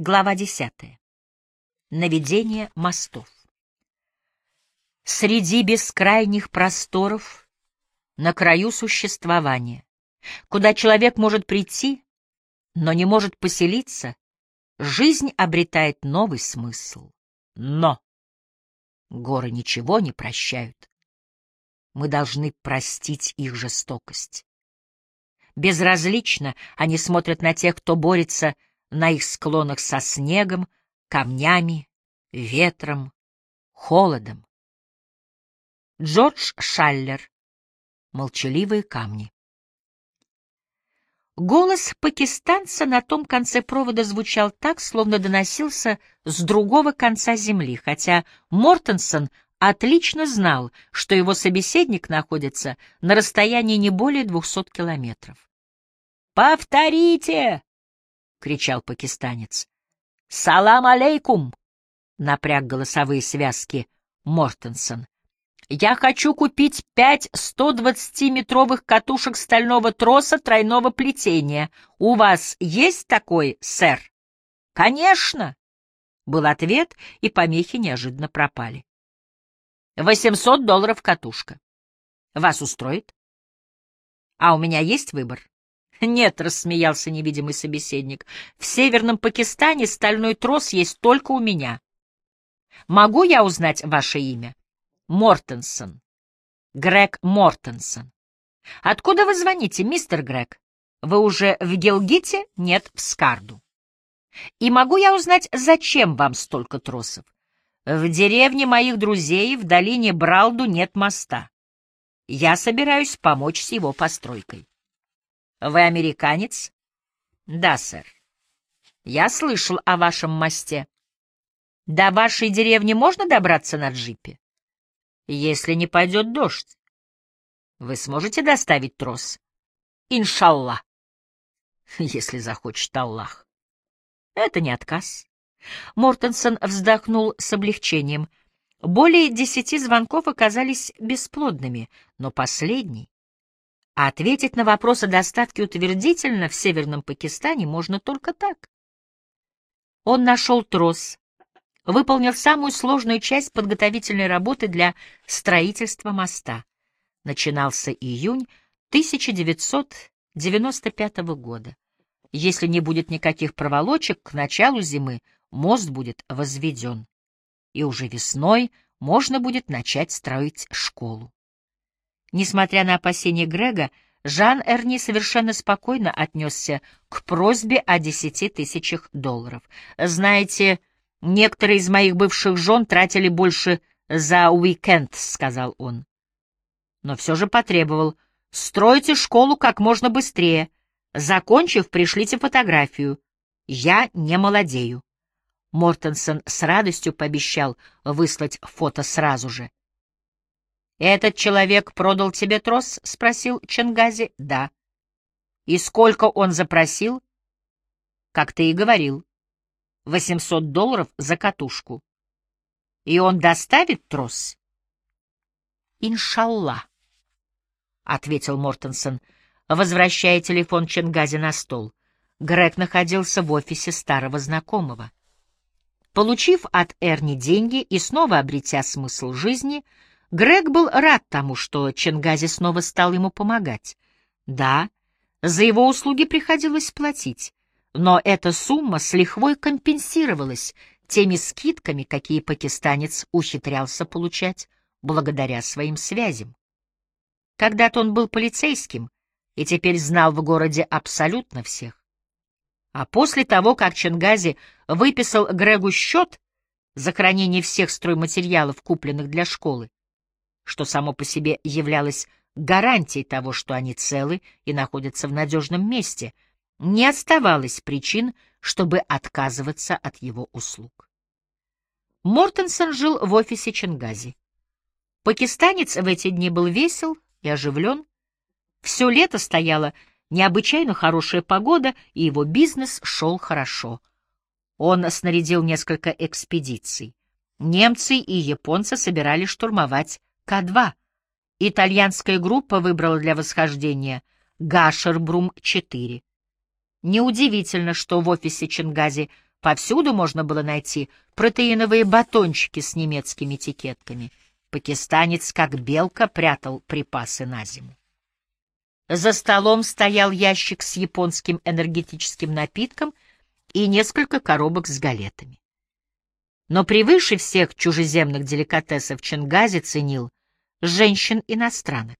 Глава 10. Наведение мостов. Среди бескрайних просторов, на краю существования, куда человек может прийти, но не может поселиться, жизнь обретает новый смысл. Но горы ничего не прощают. Мы должны простить их жестокость. Безразлично они смотрят на тех, кто борется на их склонах со снегом, камнями, ветром, холодом. Джордж Шаллер. Молчаливые камни. Голос пакистанца на том конце провода звучал так, словно доносился с другого конца земли, хотя Мортенсон отлично знал, что его собеседник находится на расстоянии не более двухсот километров. «Повторите!» — кричал пакистанец. «Салам алейкум!» — напряг голосовые связки Мортенсон. «Я хочу купить пять 120-метровых катушек стального троса тройного плетения. У вас есть такой, сэр?» «Конечно!» — был ответ, и помехи неожиданно пропали. «Восемьсот долларов катушка. Вас устроит?» «А у меня есть выбор?» «Нет», — рассмеялся невидимый собеседник, — «в Северном Пакистане стальной трос есть только у меня. Могу я узнать ваше имя?» «Мортенсон. Грег Мортенсон. Откуда вы звоните, мистер Грег? Вы уже в Гелгите? Нет, в Скарду. И могу я узнать, зачем вам столько тросов? В деревне моих друзей в долине Бралду нет моста. Я собираюсь помочь с его постройкой. Вы американец? Да, сэр. Я слышал о вашем мосте. До вашей деревни можно добраться на джипе? Если не пойдет дождь. Вы сможете доставить трос? Иншалла. Если захочет Аллах. Это не отказ. Мортенсон вздохнул с облегчением. Более десяти звонков оказались бесплодными, но последний а ответить на вопрос о доставке утвердительно в Северном Пакистане можно только так. Он нашел трос, выполнил самую сложную часть подготовительной работы для строительства моста. Начинался июнь 1995 года. Если не будет никаких проволочек, к началу зимы мост будет возведен. И уже весной можно будет начать строить школу. Несмотря на опасения Грега, Жан Эрни совершенно спокойно отнесся к просьбе о десяти тысячах долларов. «Знаете, некоторые из моих бывших жен тратили больше за уикенд», — сказал он. Но все же потребовал. «Стройте школу как можно быстрее. Закончив, пришлите фотографию. Я не молодею». Мортенсон с радостью пообещал выслать фото сразу же. «Этот человек продал тебе трос?» — спросил Ченгази. «Да». «И сколько он запросил?» «Как ты и говорил. Восемьсот долларов за катушку. И он доставит трос?» «Иншалла», — ответил Мортенсон, возвращая телефон Ченгази на стол. Грег находился в офисе старого знакомого. Получив от Эрни деньги и снова обретя смысл жизни, — Грег был рад тому, что Ченгази снова стал ему помогать. Да, за его услуги приходилось платить, но эта сумма с лихвой компенсировалась теми скидками, какие пакистанец ухитрялся получать благодаря своим связям. Когда-то он был полицейским и теперь знал в городе абсолютно всех. А после того, как Ченгази выписал Грегу счет за хранение всех стройматериалов, купленных для школы, что само по себе являлось гарантией того, что они целы и находятся в надежном месте, не оставалось причин, чтобы отказываться от его услуг. Мортенсон жил в офисе Ченгази. Пакистанец в эти дни был весел и оживлен. Все лето стояла необычайно хорошая погода, и его бизнес шел хорошо. Он снарядил несколько экспедиций. Немцы и японцы собирались штурмовать к-2. Итальянская группа выбрала для восхождения Гашербрум-4. Неудивительно, что в офисе Чингази Повсюду можно было найти протеиновые батончики с немецкими этикетками. Пакистанец, как белка, прятал припасы на зиму. За столом стоял ящик с японским энергетическим напитком и несколько коробок с галетами. Но превыше всех чужеземных деликатесов Чингази ценил женщин-иностранок.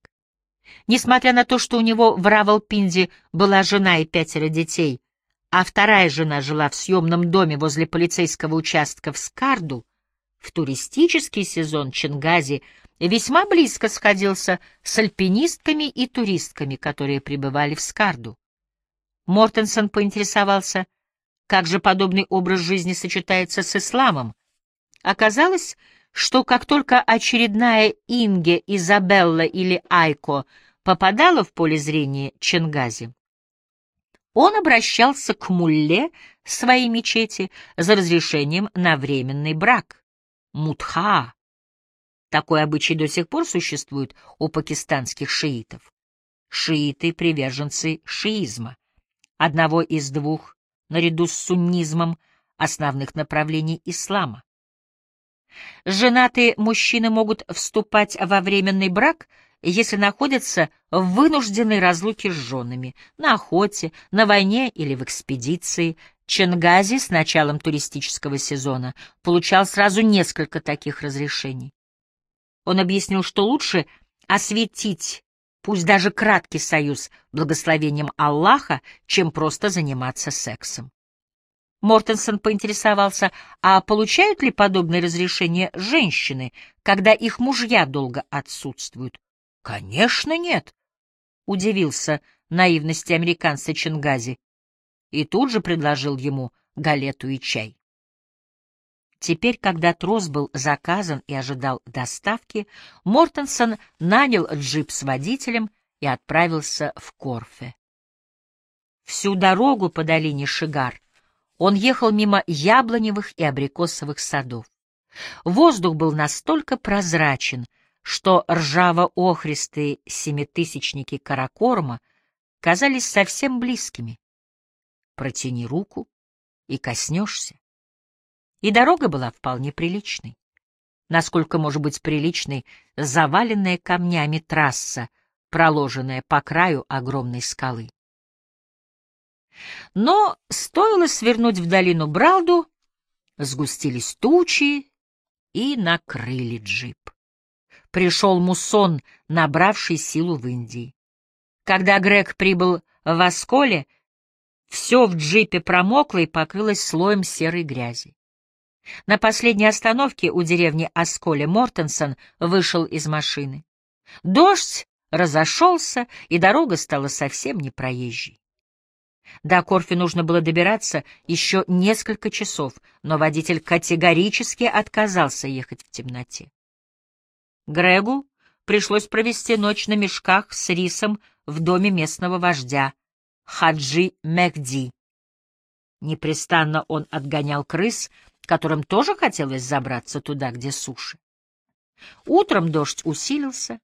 Несмотря на то, что у него в Равалпинде была жена и пятеро детей, а вторая жена жила в съемном доме возле полицейского участка в Скарду, в туристический сезон Чингази весьма близко сходился с альпинистками и туристками, которые пребывали в Скарду. Мортенсон поинтересовался, как же подобный образ жизни сочетается с исламом. Оказалось, что как только очередная Инге, Изабелла или Айко попадала в поле зрения Ченгази, он обращался к мулле своей мечети за разрешением на временный брак. Мутха. Такой обычай до сих пор существует у пакистанских шиитов. Шииты — приверженцы шиизма, одного из двух, наряду с суннизмом, основных направлений ислама. Женатые мужчины могут вступать во временный брак, если находятся в вынужденной разлуке с женами, на охоте, на войне или в экспедиции. Ченгази с началом туристического сезона получал сразу несколько таких разрешений. Он объяснил, что лучше осветить, пусть даже краткий союз, благословением Аллаха, чем просто заниматься сексом. Мортенсон поинтересовался, а получают ли подобные разрешения женщины, когда их мужья долго отсутствуют? — Конечно, нет, — удивился наивности американца Чингази и тут же предложил ему галету и чай. Теперь, когда трос был заказан и ожидал доставки, Мортенсон нанял джип с водителем и отправился в Корфе. Всю дорогу по долине Шигар он ехал мимо яблоневых и абрикосовых садов. Воздух был настолько прозрачен, что ржаво-охристые семитысячники Каракорма казались совсем близкими. Протяни руку и коснешься. И дорога была вполне приличной. Насколько может быть приличной заваленная камнями трасса, проложенная по краю огромной скалы. Но стоило свернуть в долину Бралду, сгустились тучи и накрыли джип. Пришел муссон, набравший силу в Индии. Когда Грег прибыл в Осколе, все в джипе промокло и покрылось слоем серой грязи. На последней остановке у деревни Осколе Мортенсон вышел из машины. Дождь разошелся, и дорога стала совсем непроезжей. До Корфи нужно было добираться еще несколько часов, но водитель категорически отказался ехать в темноте. Грегу пришлось провести ночь на мешках с рисом в доме местного вождя, Хаджи Мехди. Непрестанно он отгонял крыс, которым тоже хотелось забраться туда, где суши. Утром дождь усилился.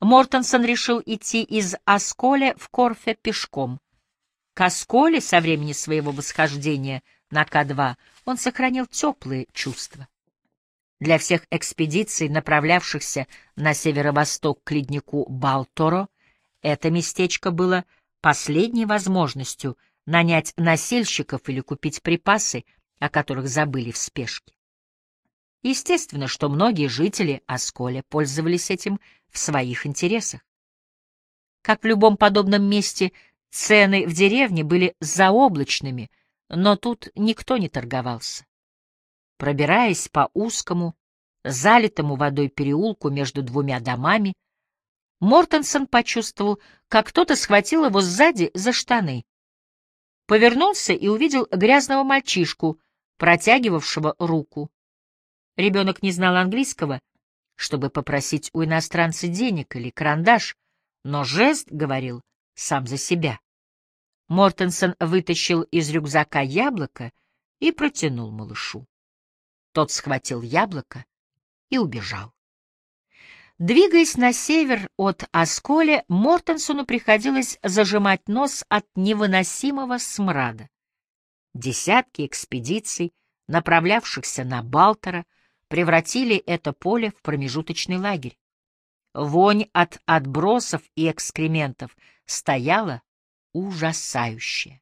Мортенсон решил идти из Асколя в Корфе пешком. К Асколе со времени своего восхождения на К2 он сохранил теплые чувства. Для всех экспедиций, направлявшихся на северо-восток к леднику Балторо, это местечко было последней возможностью нанять насельщиков или купить припасы, о которых забыли в спешке. Естественно, что многие жители Осколя пользовались этим в своих интересах. Как в любом подобном месте, цены в деревне были заоблачными, но тут никто не торговался. Пробираясь по узкому, залитому водой переулку между двумя домами, Мортенсон почувствовал, как кто-то схватил его сзади за штаны. Повернулся и увидел грязного мальчишку, протягивавшего руку. Ребенок не знал английского, чтобы попросить у иностранца денег или карандаш, но жест говорил сам за себя. Мортенсон вытащил из рюкзака яблоко и протянул малышу. Тот схватил яблоко и убежал. Двигаясь на север от Осколя, Мортенсону приходилось зажимать нос от невыносимого смрада. Десятки экспедиций, направлявшихся на Балтера, превратили это поле в промежуточный лагерь. Вонь от отбросов и экскрементов стояла ужасающая.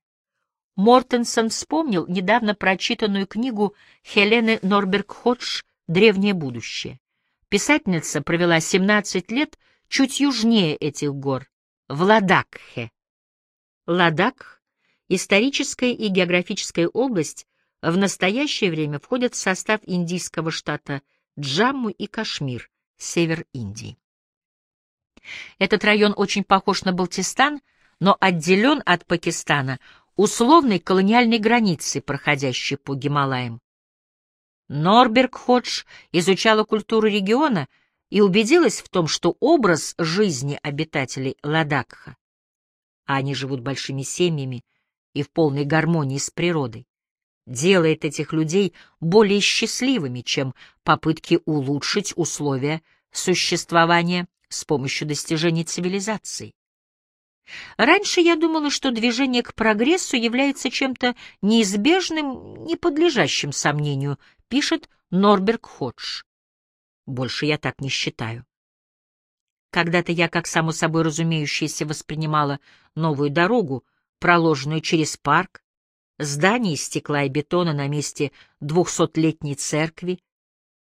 Мортенсон вспомнил недавно прочитанную книгу Хелены Норберг-Ходж «Древнее будущее». Писательница провела 17 лет чуть южнее этих гор, в Ладакхе. Ладакх — историческая и географическая область, в настоящее время входит в состав индийского штата Джамму и Кашмир, север Индии. Этот район очень похож на Балтистан, но отделен от Пакистана условной колониальной границей, проходящей по Гималаям. Норберг Ходж изучала культуру региона и убедилась в том, что образ жизни обитателей Ладакха, а они живут большими семьями и в полной гармонии с природой, делает этих людей более счастливыми, чем попытки улучшить условия существования с помощью достижений цивилизации. Раньше я думала, что движение к прогрессу является чем-то неизбежным, не подлежащим сомнению, пишет Норберг Ходж. Больше я так не считаю. Когда-то я, как само собой разумеющееся, воспринимала новую дорогу, проложенную через парк, здание из стекла и бетона на месте двухсотлетней церкви,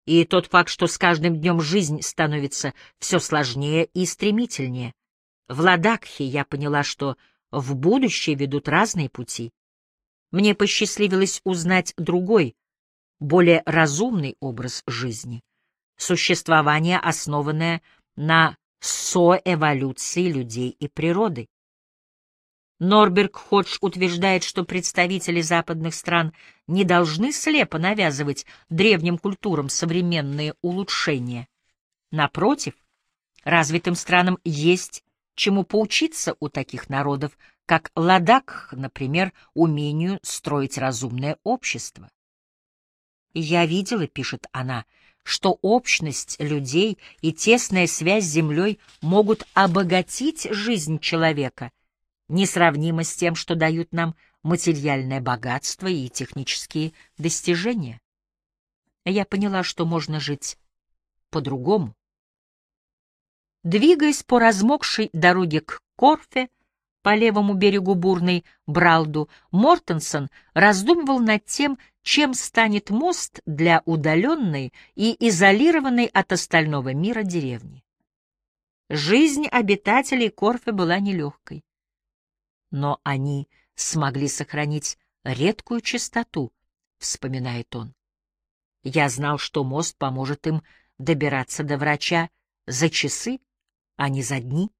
и тот факт, что с каждым днем жизнь становится все сложнее и стремительнее. В Ладакхе я поняла, что в будущее ведут разные пути. Мне посчастливилось узнать другой, более разумный образ жизни, существование, основанное на соэволюции людей и природы. Норберг Ходж утверждает, что представители западных стран не должны слепо навязывать древним культурам современные улучшения. Напротив, развитым странам есть чему поучиться у таких народов, как Ладак, например, умению строить разумное общество. «Я видела, — пишет она, — что общность людей и тесная связь с землей могут обогатить жизнь человека, несравнимо с тем, что дают нам материальное богатство и технические достижения. Я поняла, что можно жить по-другому. Двигаясь по размокшей дороге к Корфе, по левому берегу бурной Бралду, Мортенсон раздумывал над тем, чем станет мост для удаленной и изолированной от остального мира деревни. Жизнь обитателей Корфе была нелегкой но они смогли сохранить редкую чистоту, — вспоминает он. Я знал, что мост поможет им добираться до врача за часы, а не за дни.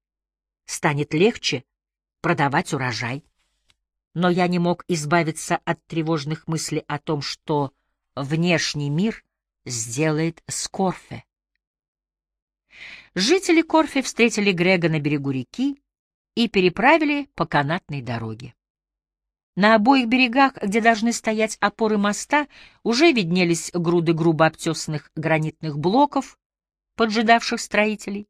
Станет легче продавать урожай. Но я не мог избавиться от тревожных мыслей о том, что внешний мир сделает с Корфе. Жители Корфе встретили Грега на берегу реки, и переправили по канатной дороге. На обоих берегах, где должны стоять опоры моста, уже виднелись груды грубо обтесанных гранитных блоков, поджидавших строителей.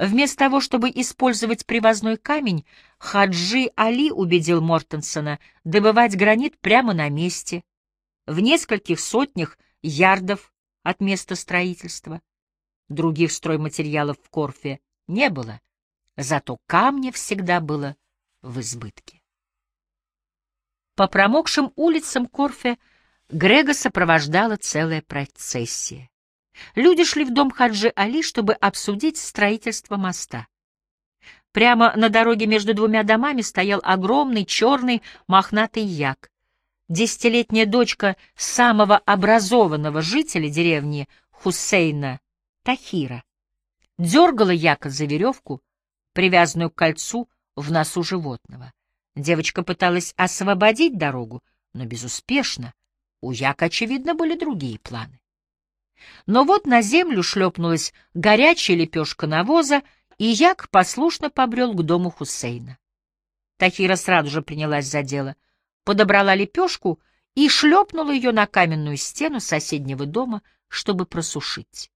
Вместо того, чтобы использовать привозной камень, Хаджи Али убедил Мортенсона добывать гранит прямо на месте, в нескольких сотнях ярдов от места строительства. Других стройматериалов в Корфе не было, зато камня всегда было в избытке. По промокшим улицам Корфе Грега сопровождала целая процессия. Люди шли в дом Хаджи Али, чтобы обсудить строительство моста. Прямо на дороге между двумя домами стоял огромный черный мохнатый як. Десятилетняя дочка самого образованного жителя деревни Хусейна Тахира дергала яка за веревку, привязанную к кольцу в носу животного. Девочка пыталась освободить дорогу, но безуспешно. У Яка, очевидно, были другие планы. Но вот на землю шлепнулась горячая лепешка навоза, и Як послушно побрел к дому Хусейна. Тахира сразу же принялась за дело, подобрала лепешку и шлепнула ее на каменную стену соседнего дома, чтобы просушить.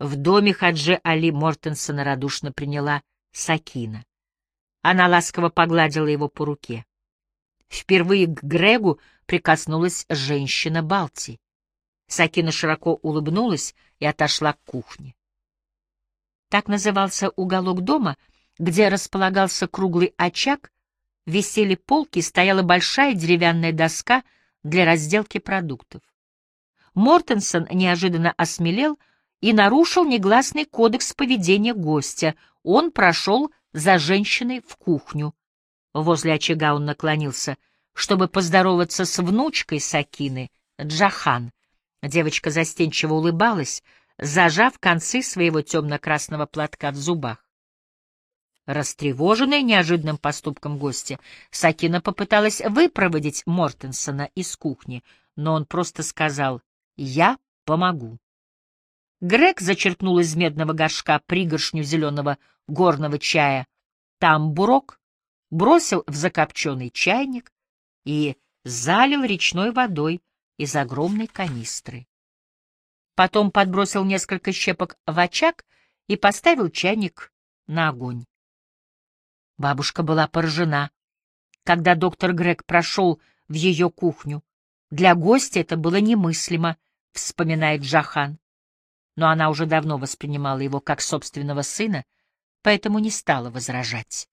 В доме Хаджи Али Мортенсона радушно приняла Сакина. Она ласково погладила его по руке. Впервые к Грегу прикоснулась женщина Балти. Сакина широко улыбнулась и отошла к кухне. Так назывался уголок дома, где располагался круглый очаг, висели полки, стояла большая деревянная доска для разделки продуктов. Мортенсон неожиданно осмелел и нарушил негласный кодекс поведения гостя. Он прошел за женщиной в кухню. Возле очага он наклонился, чтобы поздороваться с внучкой Сакины, Джахан. Девочка застенчиво улыбалась, зажав концы своего темно-красного платка в зубах. Растревоженная неожиданным поступком гостя, Сакина попыталась выпроводить Мортенсона из кухни, но он просто сказал «Я помогу». Грег зачерпнул из медного горшка пригоршню зеленого горного чая тамбурок, бросил в закопченный чайник и залил речной водой из огромной канистры. Потом подбросил несколько щепок в очаг и поставил чайник на огонь. Бабушка была поражена, когда доктор Грег прошел в ее кухню. Для гостя это было немыслимо, вспоминает Джахан. Но она уже давно воспринимала его как собственного сына, поэтому не стала возражать.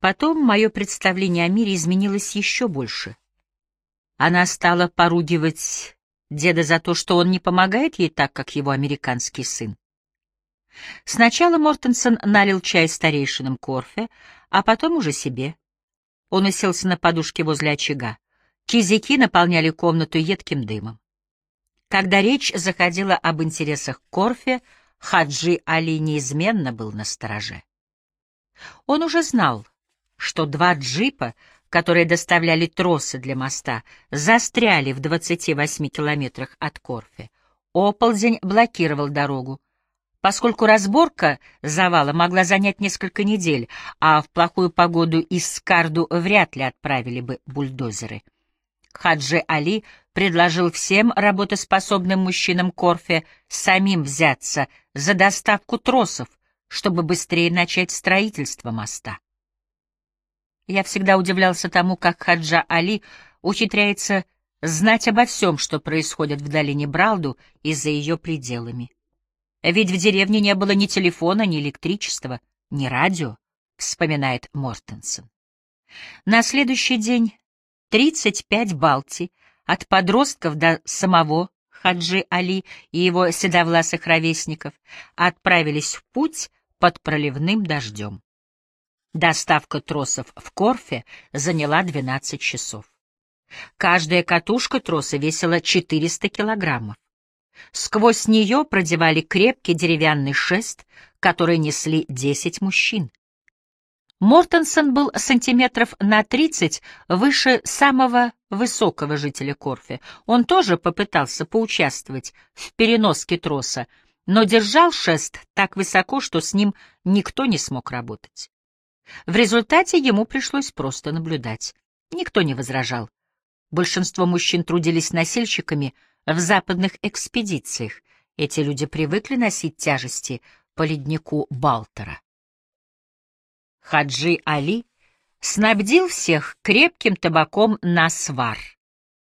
Потом мое представление о мире изменилось еще больше. Она стала поругивать деда за то, что он не помогает ей так, как его американский сын. Сначала Мортенсон налил чай старейшинам Корфе, а потом уже себе. Он уселся на подушке возле очага. Кизяки наполняли комнату едким дымом. Когда речь заходила об интересах Корфе, Хаджи Али неизменно был на стороже. Он уже знал, что два джипа, которые доставляли тросы для моста, застряли в 28 километрах от Корфе. Оползень блокировал дорогу. Поскольку разборка завала могла занять несколько недель, а в плохую погоду из Скарду вряд ли отправили бы бульдозеры. Хаджи Али предложил всем работоспособным мужчинам Корфе самим взяться за доставку тросов, чтобы быстрее начать строительство моста. Я всегда удивлялся тому, как Хаджа Али ухитряется знать обо всем, что происходит в долине Бралду и за ее пределами. Ведь в деревне не было ни телефона, ни электричества, ни радио, вспоминает Мортенсон. На следующий день 35 Балти, от подростков до самого Хаджи Али и его седовласых ровесников, отправились в путь под проливным дождем. Доставка тросов в Корфе заняла 12 часов. Каждая катушка троса весила 400 килограммов. Сквозь нее продевали крепкий деревянный шест, который несли 10 мужчин. Мортенсон был сантиметров на 30 выше самого высокого жителя Корфе. Он тоже попытался поучаствовать в переноске троса, но держал шест так высоко, что с ним никто не смог работать. В результате ему пришлось просто наблюдать. Никто не возражал. Большинство мужчин трудились носильщиками в западных экспедициях. Эти люди привыкли носить тяжести по леднику Балтера. Хаджи Али снабдил всех крепким табаком на свар,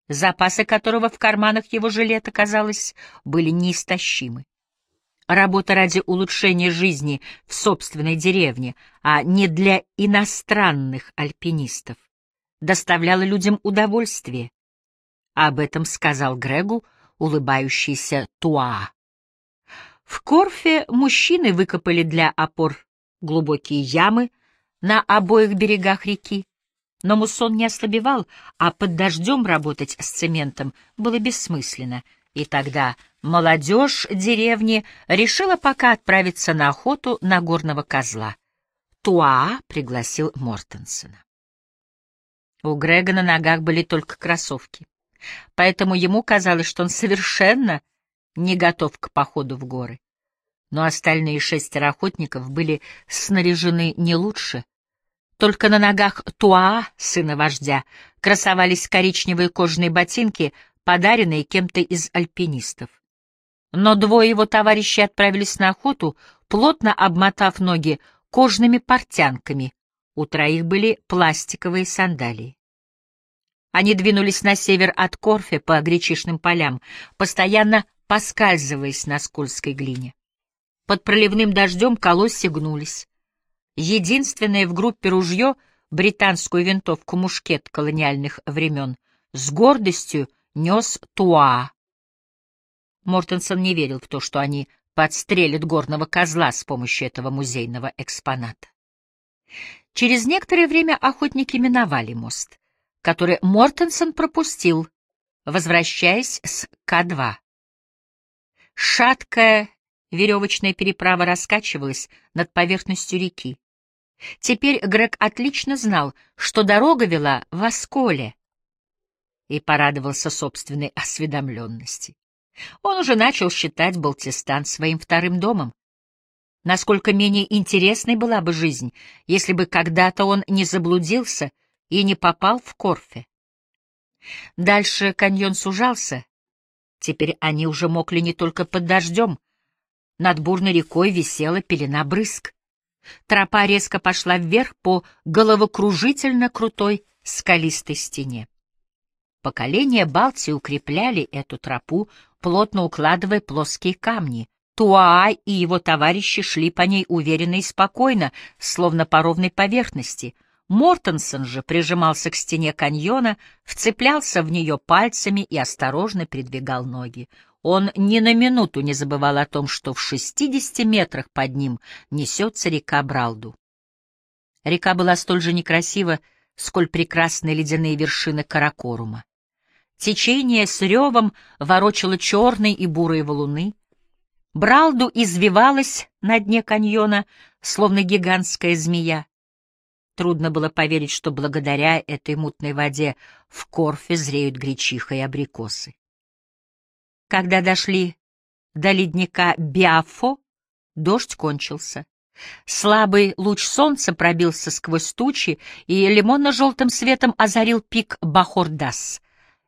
запасы которого в карманах его жилета, казалось, были неистощимы. Работа ради улучшения жизни в собственной деревне, а не для иностранных альпинистов, доставляла людям удовольствие. Об этом сказал Грегу улыбающийся Туа. В Корфе мужчины выкопали для опор глубокие ямы на обоих берегах реки, но муссон не ослабевал, а под дождем работать с цементом было бессмысленно — и тогда молодежь деревни решила пока отправиться на охоту на горного козла. Туа пригласил Мортенсона. У Грега на ногах были только кроссовки, поэтому ему казалось, что он совершенно не готов к походу в горы. Но остальные шестеро охотников были снаряжены не лучше. Только на ногах Туа, сына вождя, красовались коричневые кожаные ботинки, подаренные кем-то из альпинистов. Но двое его товарищей отправились на охоту, плотно обмотав ноги кожными портянками. У троих были пластиковые сандалии. Они двинулись на север от Корфе по гречишным полям, постоянно поскальзываясь на скользкой глине. Под проливным дождем колосья гнулись. Единственное в группе ружье — британскую винтовку мушкет колониальных времен — с гордостью нес Туа. Мортенсон не верил в то, что они подстрелят горного козла с помощью этого музейного экспоната. Через некоторое время охотники миновали мост, который Мортенсон пропустил, возвращаясь с К-2. Шаткая веревочная переправа раскачивалась над поверхностью реки. Теперь Грег отлично знал, что дорога вела в Осколе, и порадовался собственной осведомленности. Он уже начал считать Балтистан своим вторым домом. Насколько менее интересной была бы жизнь, если бы когда-то он не заблудился и не попал в Корфе. Дальше каньон сужался. Теперь они уже мокли не только под дождем. Над бурной рекой висела пелена брызг. Тропа резко пошла вверх по головокружительно крутой скалистой стене. Поколения Балтии укрепляли эту тропу, плотно укладывая плоские камни. Туаай и его товарищи шли по ней уверенно и спокойно, словно по ровной поверхности. Мортенсон же прижимался к стене каньона, вцеплялся в нее пальцами и осторожно передвигал ноги. Он ни на минуту не забывал о том, что в шестидесяти метрах под ним несется река Бралду. Река была столь же некрасива, сколь прекрасны ледяные вершины Каракорума. Течение с ревом ворочало черные и бурые валуны. Бралду извивалась на дне каньона, словно гигантская змея. Трудно было поверить, что благодаря этой мутной воде в Корфе зреют гречиха и абрикосы. Когда дошли до ледника Биафо, дождь кончился. Слабый луч солнца пробился сквозь тучи и лимонно-желтым светом озарил пик Бахордас.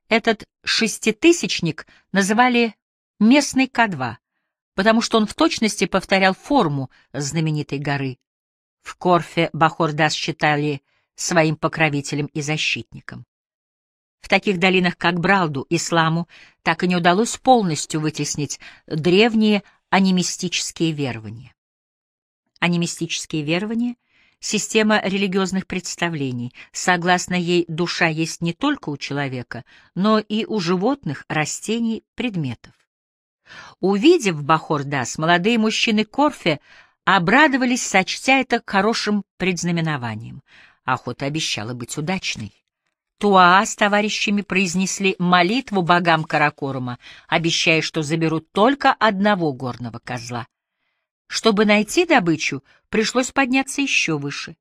Этот шеститысячник называли местный К2, потому что он в точности повторял форму знаменитой горы. В Корфе Бахордас считали своим покровителем и защитником. В таких долинах, как Бралду, исламу так и не удалось полностью вытеснить древние анимистические верования. Анимистические верования — система религиозных представлений. Согласно ей, душа есть не только у человека, но и у животных, растений, предметов. Увидев Бахордас, молодые мужчины Корфе обрадовались, сочтя это хорошим предзнаменованием. Охота обещала быть удачной. Туаа с товарищами произнесли молитву богам Каракорума, обещая, что заберут только одного горного козла. Чтобы найти добычу, пришлось подняться еще выше.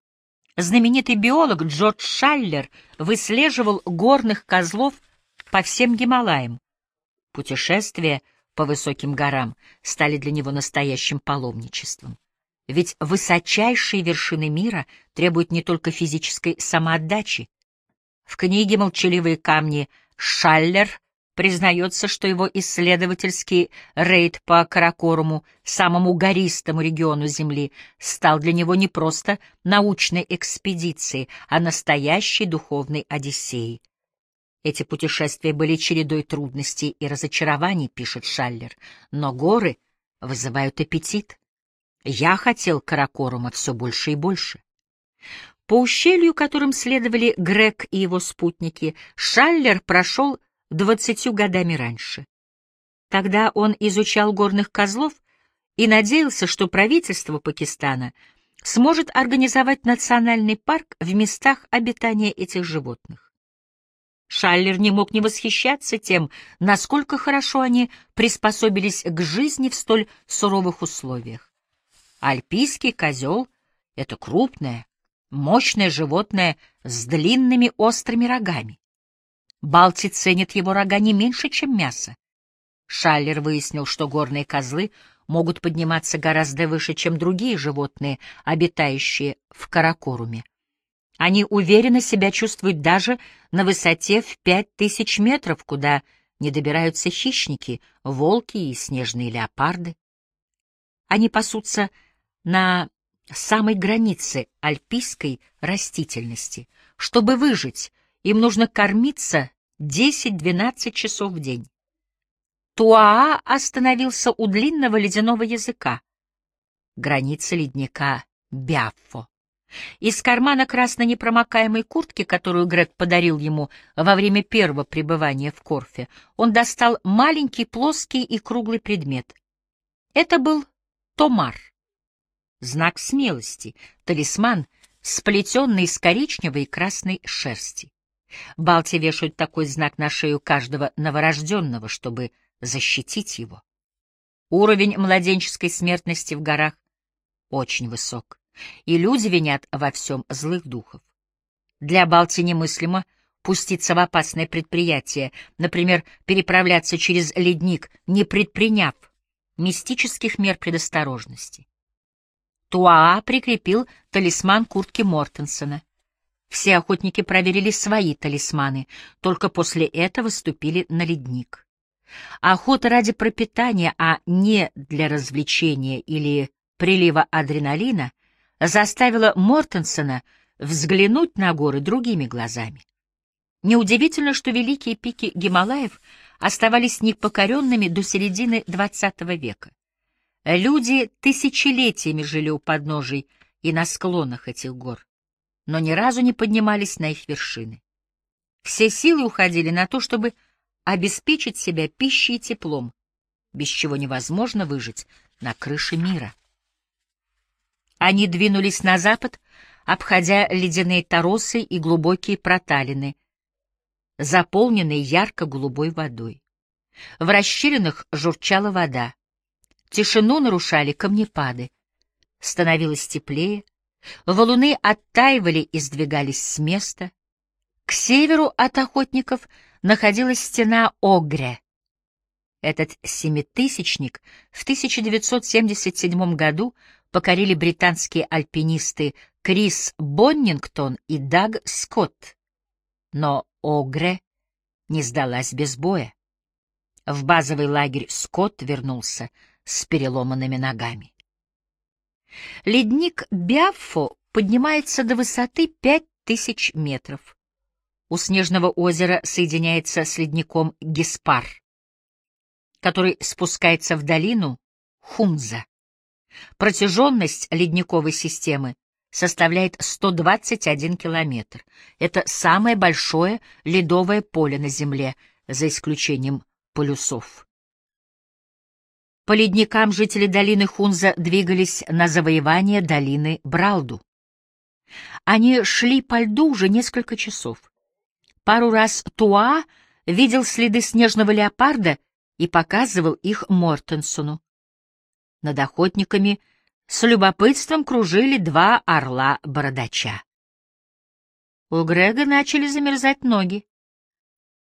Знаменитый биолог Джордж Шаллер выслеживал горных козлов по всем Гималаям. Путешествия по высоким горам стали для него настоящим паломничеством. Ведь высочайшие вершины мира требуют не только физической самоотдачи. В книге «Молчаливые камни» Шаллер признается, что его исследовательский рейд по Каракоруму, самому гористому региону Земли, стал для него не просто научной экспедицией, а настоящей духовной одиссеей. Эти путешествия были чередой трудностей и разочарований, пишет Шаллер, но горы вызывают аппетит. Я хотел Каракорума все больше и больше. По ущелью, которым следовали Грег и его спутники, Шаллер прошел двадцатью годами раньше. Тогда он изучал горных козлов и надеялся, что правительство Пакистана сможет организовать национальный парк в местах обитания этих животных. Шаллер не мог не восхищаться тем, насколько хорошо они приспособились к жизни в столь суровых условиях. Альпийский козел — это крупное, мощное животное с длинными острыми рогами. Балти ценят его рога не меньше, чем мясо. Шаллер выяснил, что горные козлы могут подниматься гораздо выше, чем другие животные, обитающие в Каракоруме. Они уверенно себя чувствуют даже на высоте в пять тысяч метров, куда не добираются хищники, волки и снежные леопарды. Они пасутся на самой границе альпийской растительности. Чтобы выжить, им нужно кормиться 10-12 часов в день. Туаа остановился у длинного ледяного языка, границы ледника Бяффо. Из кармана красной непромокаемой куртки, которую Грег подарил ему во время первого пребывания в Корфе, он достал маленький плоский и круглый предмет. Это был томар, знак смелости, талисман, сплетенный из коричневой и красной шерсти. Балти вешают такой знак на шею каждого новорожденного, чтобы защитить его. Уровень младенческой смертности в горах очень высок, и люди винят во всем злых духов. Для Балти немыслимо пуститься в опасное предприятие, например, переправляться через ледник, не предприняв мистических мер предосторожности. Туаа прикрепил талисман куртки Мортенсона. Все охотники проверили свои талисманы, только после этого ступили на ледник. Охота ради пропитания, а не для развлечения или прилива адреналина, заставила Мортенсона взглянуть на горы другими глазами. Неудивительно, что великие пики Гималаев оставались непокоренными до середины XX века. Люди тысячелетиями жили у подножий и на склонах этих гор, но ни разу не поднимались на их вершины. Все силы уходили на то, чтобы обеспечить себя пищей и теплом, без чего невозможно выжить на крыше мира. Они двинулись на запад, обходя ледяные торосы и глубокие проталины, заполненные ярко-голубой водой. В расщелинах журчала вода. Тишину нарушали камнепады. Становилось теплее, валуны оттаивали и сдвигались с места. К северу от охотников находилась стена Огря. Этот семитысячник в 1977 году покорили британские альпинисты Крис Боннингтон и Даг Скотт. Но Огре не сдалась без боя. В базовый лагерь Скотт вернулся с переломанными ногами. Ледник Бяффо поднимается до высоты 5000 метров. У Снежного озера соединяется с ледником Геспар, который спускается в долину Хунза. Протяженность ледниковой системы составляет 121 километр. Это самое большое ледовое поле на Земле, за исключением полюсов. По ледникам жители долины Хунза двигались на завоевание долины Бралду. Они шли по льду уже несколько часов. Пару раз Туа видел следы снежного леопарда и показывал их Мортенсону. Над охотниками с любопытством кружили два орла-бородача. У Грега начали замерзать ноги.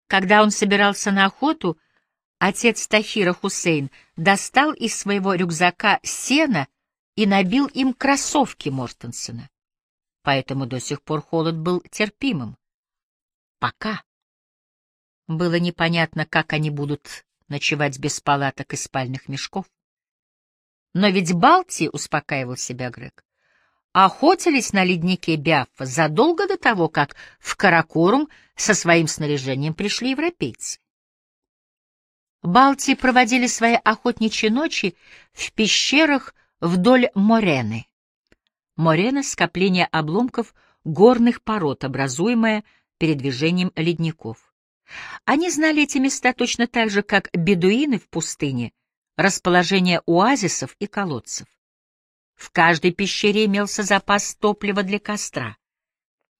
Когда он собирался на охоту, отец Тахира Хусейн достал из своего рюкзака сено и набил им кроссовки Мортенсона. Поэтому до сих пор холод был терпимым. Пока. Было непонятно, как они будут ночевать без палаток и спальных мешков. Но ведь Балти, — успокаивал себя Грег, — охотились на леднике Биаффа задолго до того, как в Каракорум со своим снаряжением пришли европейцы. Балти проводили свои охотничьи ночи в пещерах вдоль Морены. Морена — скопление обломков горных пород, образуемое передвижением ледников. Они знали эти места точно так же, как бедуины в пустыне расположение оазисов и колодцев. В каждой пещере имелся запас топлива для костра.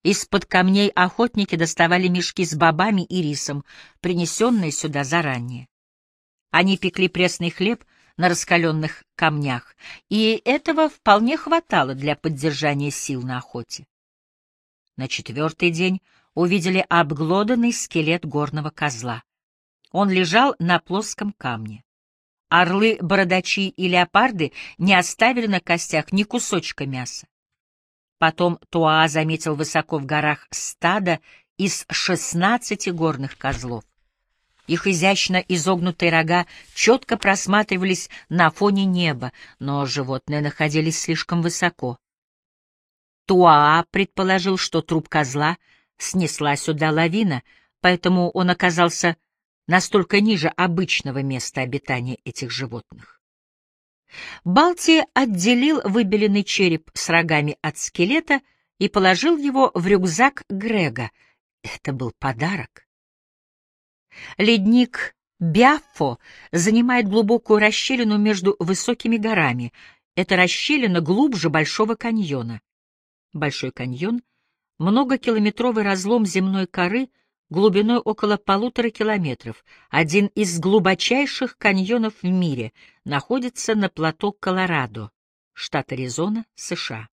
Из-под камней охотники доставали мешки с бобами и рисом, принесенные сюда заранее. Они пекли пресный хлеб на раскаленных камнях, и этого вполне хватало для поддержания сил на охоте. На четвертый день увидели обглоданный скелет горного козла. Он лежал на плоском камне. Орлы, бородачи и леопарды не оставили на костях ни кусочка мяса. Потом Туа заметил высоко в горах стадо из шестнадцати горных козлов. Их изящно изогнутые рога четко просматривались на фоне неба, но животные находились слишком высоко. Туаа предположил, что труп козла снесла сюда лавина, поэтому он оказался настолько ниже обычного места обитания этих животных. Балти отделил выбеленный череп с рогами от скелета и положил его в рюкзак Грега. Это был подарок. Ледник Бяффо занимает глубокую расщелину между высокими горами. Эта расщелина глубже Большого каньона. Большой каньон — многокилометровый разлом земной коры глубиной около полутора километров, один из глубочайших каньонов в мире, находится на плато Колорадо, штат Аризона, США.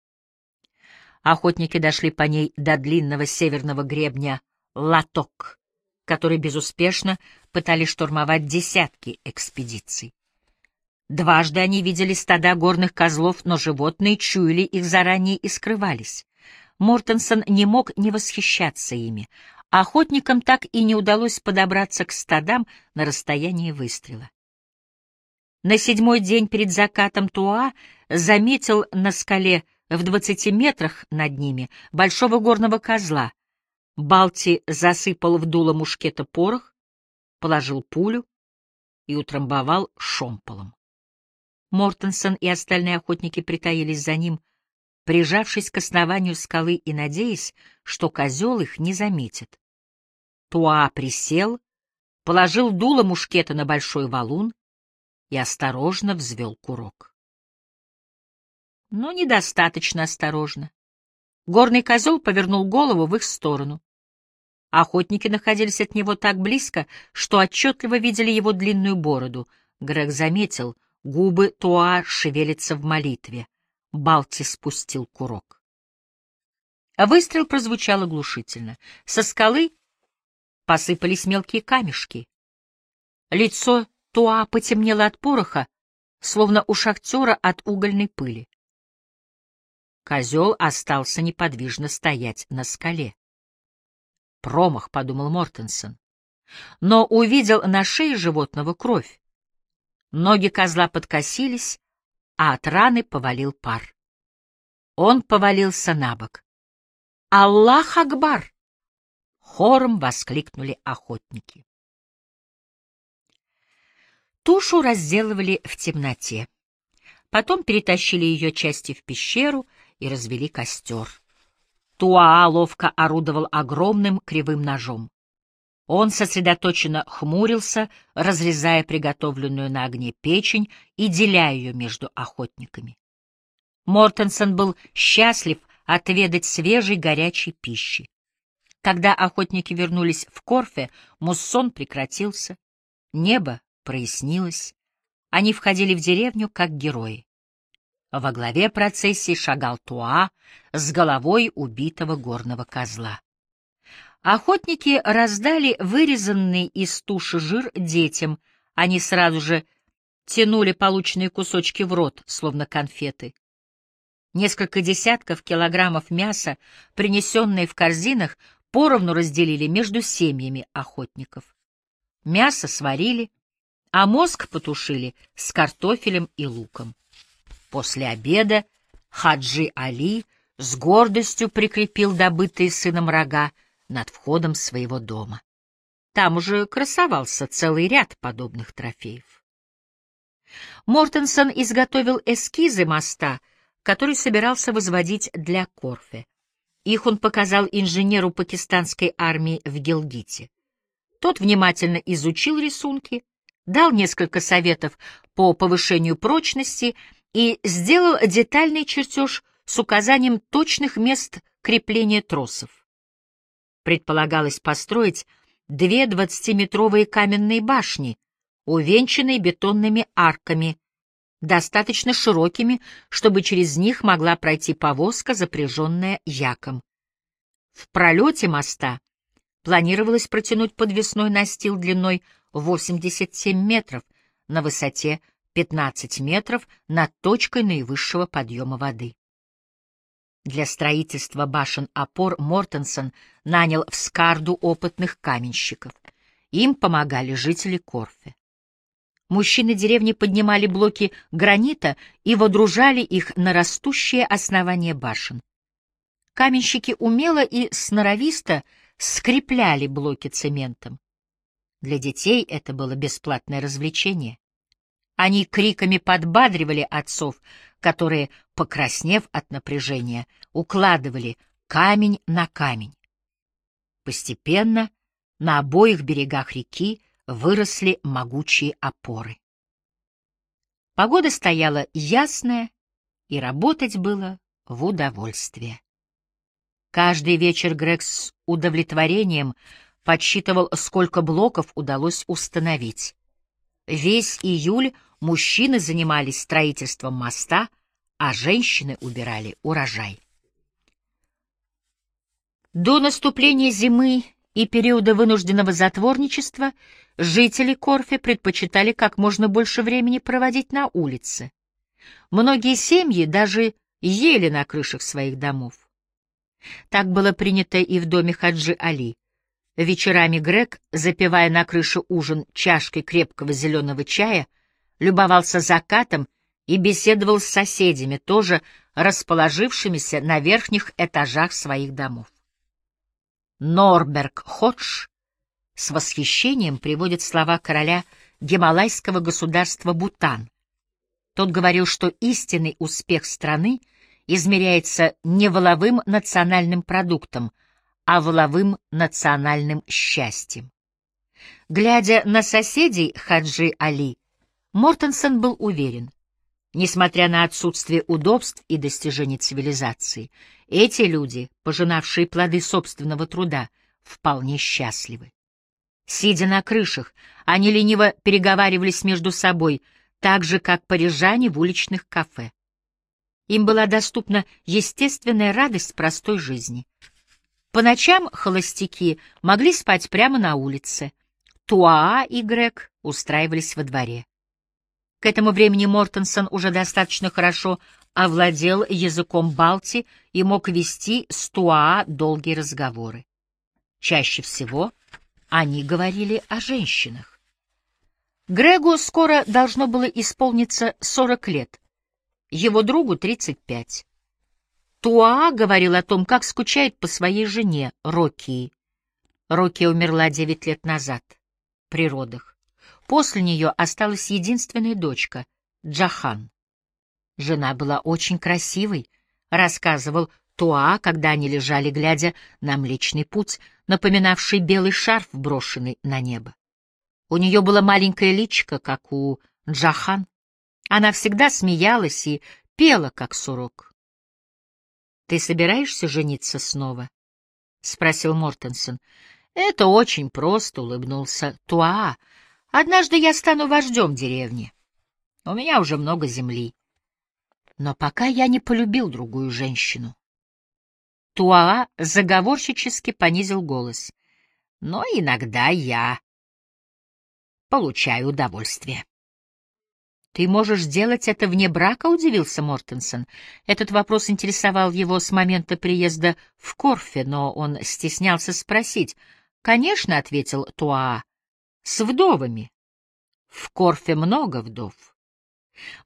Охотники дошли по ней до длинного северного гребня Латок, который безуспешно пытались штурмовать десятки экспедиций. Дважды они видели стада горных козлов, но животные чуяли их заранее и скрывались. Мортенсон не мог не восхищаться ими. Охотникам так и не удалось подобраться к стадам на расстоянии выстрела. На седьмой день перед закатом Туа заметил на скале в двадцати метрах над ними большого горного козла. Балти засыпал в дуло мушкета порох, положил пулю и утрамбовал шомполом. Мортенсон и остальные охотники притаились за ним, прижавшись к основанию скалы и надеясь, что козел их не заметит. Туа присел, положил дуло мушкета на большой валун и осторожно взвел курок. Но недостаточно осторожно. Горный козел повернул голову в их сторону. Охотники находились от него так близко, что отчетливо видели его длинную бороду. Грег заметил, губы Туа шевелятся в молитве. Балти спустил курок. Выстрел прозвучал оглушительно. Со скалы посыпались мелкие камешки. Лицо Туа потемнело от пороха, словно у шахтера от угольной пыли. Козел остался неподвижно стоять на скале. Промах, — подумал Мортенсон. Но увидел на шее животного кровь. Ноги козла подкосились, а от раны повалил пар. Он повалился на бок. «Аллах Акбар!» — хором воскликнули охотники. Тушу разделывали в темноте. Потом перетащили ее части в пещеру и развели костер. Туаа ловко орудовал огромным кривым ножом. Он сосредоточенно хмурился, разрезая приготовленную на огне печень и деля ее между охотниками. Мортенсон был счастлив отведать свежей горячей пищи. Когда охотники вернулись в Корфе, муссон прекратился, небо прояснилось, они входили в деревню как герои. Во главе процессии шагал Туа с головой убитого горного козла. Охотники раздали вырезанный из туши жир детям. Они сразу же тянули полученные кусочки в рот, словно конфеты. Несколько десятков килограммов мяса, принесенные в корзинах, поровну разделили между семьями охотников. Мясо сварили, а мозг потушили с картофелем и луком. После обеда Хаджи Али с гордостью прикрепил добытые сыном рога над входом своего дома. Там уже красовался целый ряд подобных трофеев. Мортенсон изготовил эскизы моста, который собирался возводить для Корфе. Их он показал инженеру пакистанской армии в Гелгите. Тот внимательно изучил рисунки, дал несколько советов по повышению прочности и сделал детальный чертеж с указанием точных мест крепления тросов. Предполагалось построить две двадцатиметровые каменные башни, увенчанные бетонными арками, достаточно широкими, чтобы через них могла пройти повозка, запряженная яком. В пролете моста планировалось протянуть подвесной настил длиной 87 метров на высоте 15 метров над точкой наивысшего подъема воды. Для строительства башен-опор Мортенсон нанял в Скарду опытных каменщиков. Им помогали жители Корфе. Мужчины деревни поднимали блоки гранита и водружали их на растущее основание башен. Каменщики умело и сноровисто скрепляли блоки цементом. Для детей это было бесплатное развлечение. Они криками подбадривали отцов, которые, покраснев от напряжения, укладывали камень на камень. Постепенно на обоих берегах реки выросли могучие опоры. Погода стояла ясная, и работать было в удовольствие. Каждый вечер Грег с удовлетворением подсчитывал, сколько блоков удалось установить. Весь июль мужчины занимались строительством моста, а женщины убирали урожай. До наступления зимы и периода вынужденного затворничества жители Корфи предпочитали как можно больше времени проводить на улице. Многие семьи даже ели на крышах своих домов. Так было принято и в доме Хаджи Али. Вечерами Грег, запивая на крыше ужин чашкой крепкого зеленого чая, любовался закатом и беседовал с соседями, тоже расположившимися на верхних этажах своих домов. Норберг Ходж с восхищением приводит слова короля гималайского государства Бутан. Тот говорил, что истинный успех страны измеряется не воловым национальным продуктом, а воловым национальным счастьем. Глядя на соседей Хаджи Али, Мортенсон был уверен, несмотря на отсутствие удобств и достижений цивилизации, эти люди, пожинавшие плоды собственного труда, вполне счастливы. Сидя на крышах, они лениво переговаривались между собой, так же, как парижане в уличных кафе. Им была доступна естественная радость простой жизни. По ночам холостяки могли спать прямо на улице. Туаа и Грег устраивались во дворе. К этому времени Мортенсон уже достаточно хорошо овладел языком Балти и мог вести с Туаа долгие разговоры. Чаще всего они говорили о женщинах. Грегу скоро должно было исполниться 40 лет, его другу — 35. Туа говорил о том, как скучает по своей жене, Рокки. Рокки умерла девять лет назад, при родах. После нее осталась единственная дочка, Джахан. Жена была очень красивой, рассказывал Туа, когда они лежали, глядя на Млечный Путь, напоминавший белый шарф, брошенный на небо. У нее было маленькое личико, как у Джахан. Она всегда смеялась и пела, как сурок. «Ты собираешься жениться снова?» — спросил Мортенсон. «Это очень просто», — улыбнулся Туаа. «Однажды я стану вождем деревни. У меня уже много земли. Но пока я не полюбил другую женщину». Туаа заговорщически понизил голос. «Но иногда я получаю удовольствие». «Ты можешь сделать это вне брака?» — удивился Мортенсон. Этот вопрос интересовал его с момента приезда в Корфе, но он стеснялся спросить. «Конечно», — ответил Туаа, — «с вдовами». В Корфе много вдов.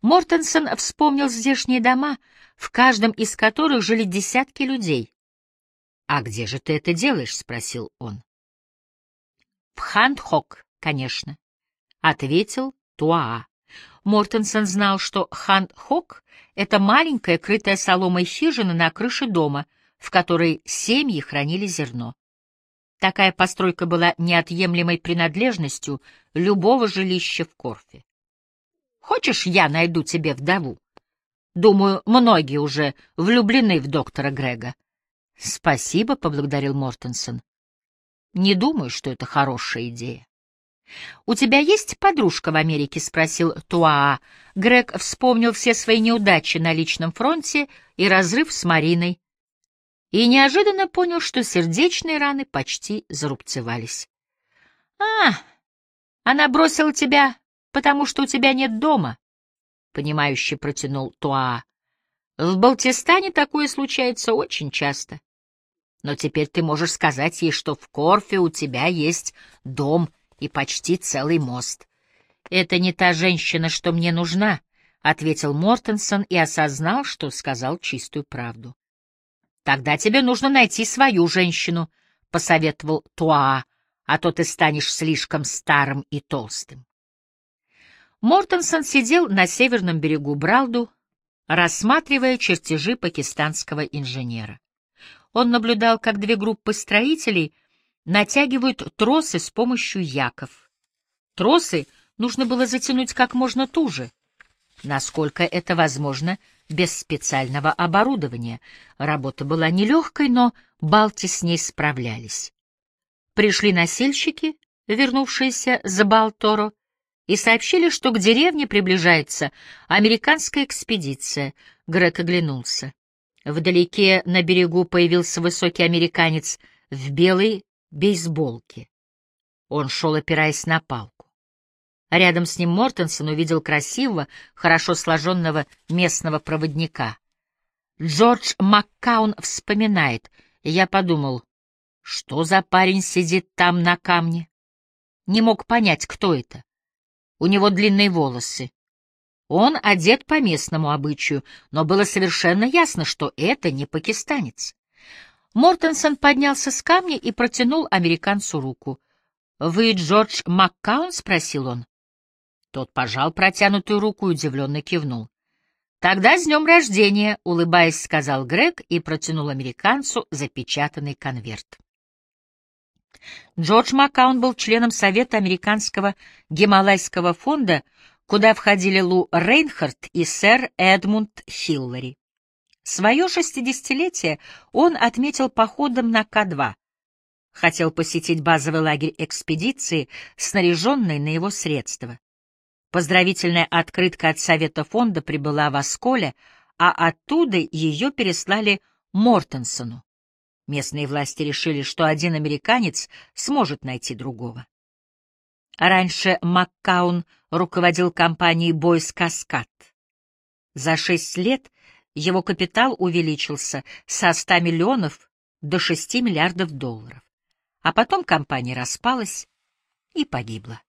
Мортенсон вспомнил здешние дома, в каждом из которых жили десятки людей. «А где же ты это делаешь?» — спросил он. «В Хандхок, конечно», — ответил Туаа. Мортенсон знал, что Хан-Хок — это маленькая, крытая соломой хижина на крыше дома, в которой семьи хранили зерно. Такая постройка была неотъемлемой принадлежностью любого жилища в Корфе. «Хочешь, я найду тебе вдову?» Думаю, многие уже влюблены в доктора Грега. «Спасибо», — поблагодарил Мортенсон. «Не думаю, что это хорошая идея». «У тебя есть подружка в Америке?» — спросил Туаа. Грег вспомнил все свои неудачи на личном фронте и разрыв с Мариной. И неожиданно понял, что сердечные раны почти зарубцевались. «А, она бросила тебя, потому что у тебя нет дома», — понимающе протянул Туаа. «В Балтистане такое случается очень часто. Но теперь ты можешь сказать ей, что в Корфе у тебя есть дом» и почти целый мост. «Это не та женщина, что мне нужна», — ответил Мортенсон и осознал, что сказал чистую правду. «Тогда тебе нужно найти свою женщину», —— посоветовал Туа, — «а то ты станешь слишком старым и толстым». Мортенсон сидел на северном берегу Бралду, рассматривая чертежи пакистанского инженера. Он наблюдал, как две группы строителей натягивают тросы с помощью яков. Тросы нужно было затянуть как можно туже, насколько это возможно без специального оборудования. Работа была нелегкой, но Балти с ней справлялись. Пришли носильщики, вернувшиеся за Балторо, и сообщили, что к деревне приближается американская экспедиция. Грег оглянулся. Вдалеке на берегу появился высокий американец в белой бейсболке. Он шел, опираясь на палку. Рядом с ним Мортенсон увидел красивого, хорошо сложенного местного проводника. Джордж Маккаун вспоминает. Я подумал, что за парень сидит там на камне? Не мог понять, кто это. У него длинные волосы. Он одет по местному обычаю, но было совершенно ясно, что это не пакистанец. Мортенсон поднялся с камня и протянул американцу руку. «Вы Джордж Маккаун?» — спросил он. Тот пожал протянутую руку и удивленно кивнул. «Тогда с днем рождения!» — улыбаясь, сказал Грег и протянул американцу запечатанный конверт. Джордж Маккаун был членом Совета Американского Гималайского фонда, куда входили Лу Рейнхард и сэр Эдмунд Хиллари. Свое шестидесятилетие он отметил походом на К-2. Хотел посетить базовый лагерь экспедиции, снаряженный на его средства. Поздравительная открытка от Совета фонда прибыла в Осколе, а оттуда ее переслали Мортенсону. Местные власти решили, что один американец сможет найти другого. Раньше Маккаун руководил компанией «Бойс Каскад». За шесть лет его капитал увеличился со 100 миллионов до 6 миллиардов долларов. А потом компания распалась и погибла.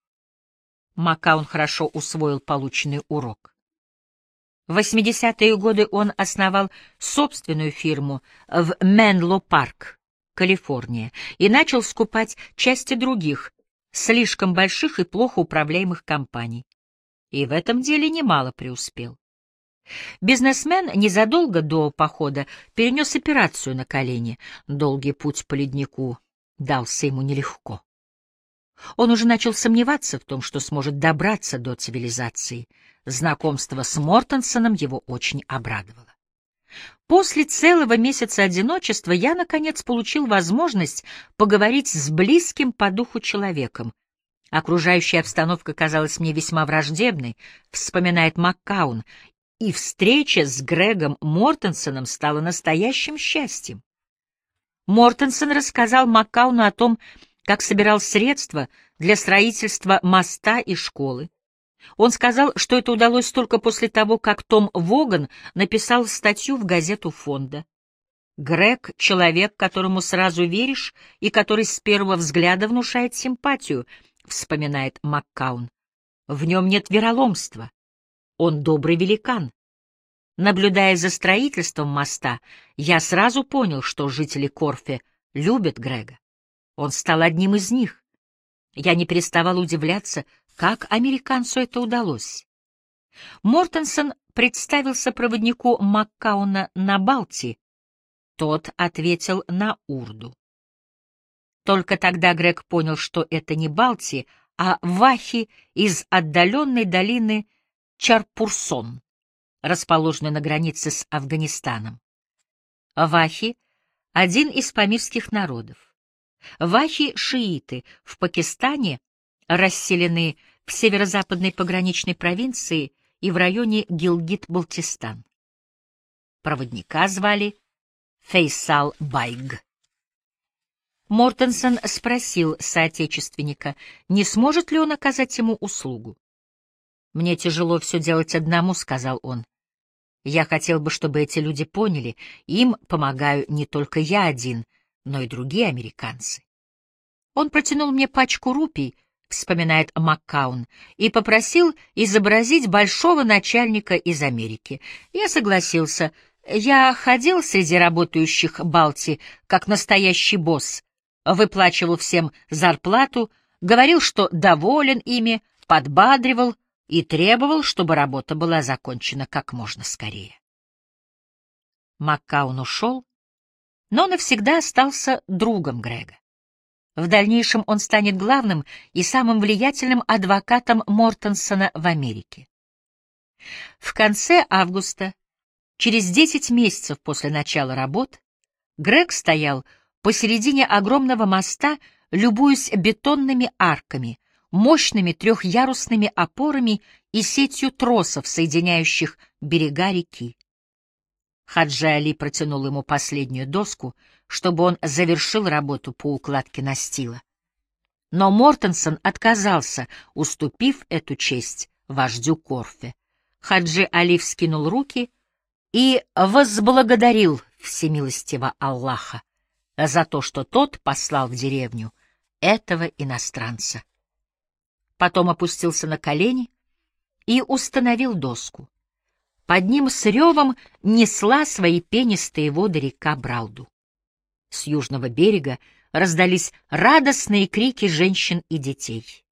Маккаун хорошо усвоил полученный урок. В 80-е годы он основал собственную фирму в Менло-парк, Калифорния, и начал скупать части других, слишком больших и плохо управляемых компаний. И в этом деле немало преуспел. Бизнесмен незадолго до похода перенес операцию на колени. Долгий путь по леднику дался ему нелегко. Он уже начал сомневаться в том, что сможет добраться до цивилизации — Знакомство с Мортенсоном его очень обрадовало. После целого месяца одиночества я, наконец, получил возможность поговорить с близким по духу человеком. Окружающая обстановка казалась мне весьма враждебной, вспоминает Маккаун, и встреча с Грегом Мортенсоном стала настоящим счастьем. Мортенсон рассказал Маккауну о том, как собирал средства для строительства моста и школы, он сказал, что это удалось только после того, как Том Воган написал статью в газету фонда. Грег — человек, которому сразу веришь и который с первого взгляда внушает симпатию, — вспоминает Маккаун. В нем нет вероломства. Он добрый великан. Наблюдая за строительством моста, я сразу понял, что жители Корфе любят Грега. Он стал одним из них. Я не переставал удивляться, как американцу это удалось? Мортенсон представился проводнику Маккауна на Балти. Тот ответил на урду. Только тогда Грег понял, что это не Балти, а Вахи из отдаленной долины Чарпурсон, расположенной на границе с Афганистаном. Вахи — один из памирских народов. Вахи-шииты в Пакистане расселены в северо-западной пограничной провинции и в районе Гилгит-Балтистан. Проводника звали Фейсал Байг. Мортенсон спросил соотечественника, не сможет ли он оказать ему услугу. «Мне тяжело все делать одному», — сказал он. «Я хотел бы, чтобы эти люди поняли, им помогаю не только я один, но и другие американцы». Он протянул мне пачку рупий, вспоминает Маккаун, и попросил изобразить большого начальника из Америки. Я согласился. Я ходил среди работающих Балти, как настоящий босс, выплачивал всем зарплату, говорил, что доволен ими, подбадривал и требовал, чтобы работа была закончена как можно скорее. Маккаун ушел, но навсегда остался другом Грега. В дальнейшем он станет главным и самым влиятельным адвокатом Мортенсона в Америке. В конце августа, через 10 месяцев после начала работ, Грег стоял посередине огромного моста, любуясь бетонными арками, мощными трехярусными опорами и сетью тросов, соединяющих берега реки. Хаджи Али протянул ему последнюю доску, чтобы он завершил работу по укладке настила. Но Мортенсон отказался, уступив эту честь вождю Корфе. Хаджи Али вскинул руки и возблагодарил всемилостива Аллаха за то, что тот послал в деревню этого иностранца. Потом опустился на колени и установил доску. Под ним с ревом несла свои пенистые воды река Бралду. С южного берега раздались радостные крики женщин и детей.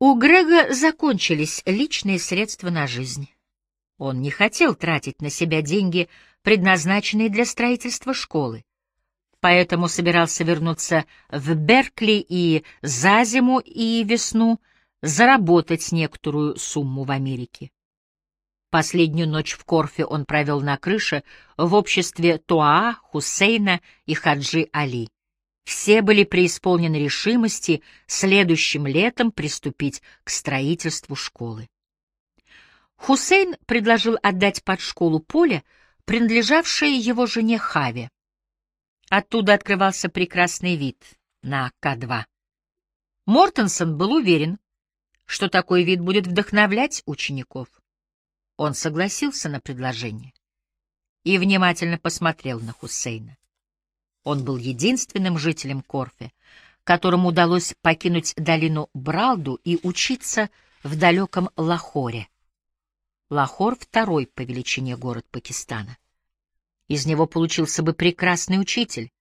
У Грега закончились личные средства на жизнь. Он не хотел тратить на себя деньги, предназначенные для строительства школы. Поэтому собирался вернуться в Беркли и за зиму и весну заработать некоторую сумму в Америке. Последнюю ночь в Корфе он провел на крыше в обществе Туаа, Хусейна и Хаджи Али. Все были преисполнены решимости следующим летом приступить к строительству школы. Хусейн предложил отдать под школу поле, принадлежавшее его жене Хаве. Оттуда открывался прекрасный вид на К2. Мортенсон был уверен, что такой вид будет вдохновлять учеников. Он согласился на предложение и внимательно посмотрел на Хусейна. Он был единственным жителем Корфе, которому удалось покинуть долину Бралду и учиться в далеком Лахоре. Лахор — второй по величине город Пакистана. Из него получился бы прекрасный учитель.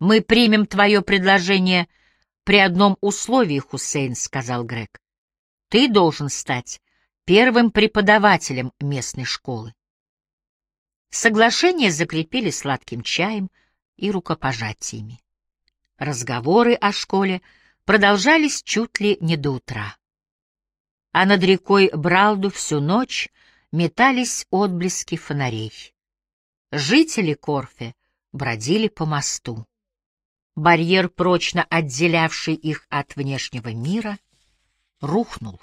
«Мы примем твое предложение при одном условии, Хусейн», — сказал Грег. «Ты должен стать первым преподавателем местной школы. Соглашение закрепили сладким чаем и рукопожатиями. Разговоры о школе продолжались чуть ли не до утра. А над рекой Бралду всю ночь метались отблески фонарей. Жители Корфе бродили по мосту. Барьер, прочно отделявший их от внешнего мира, рухнул.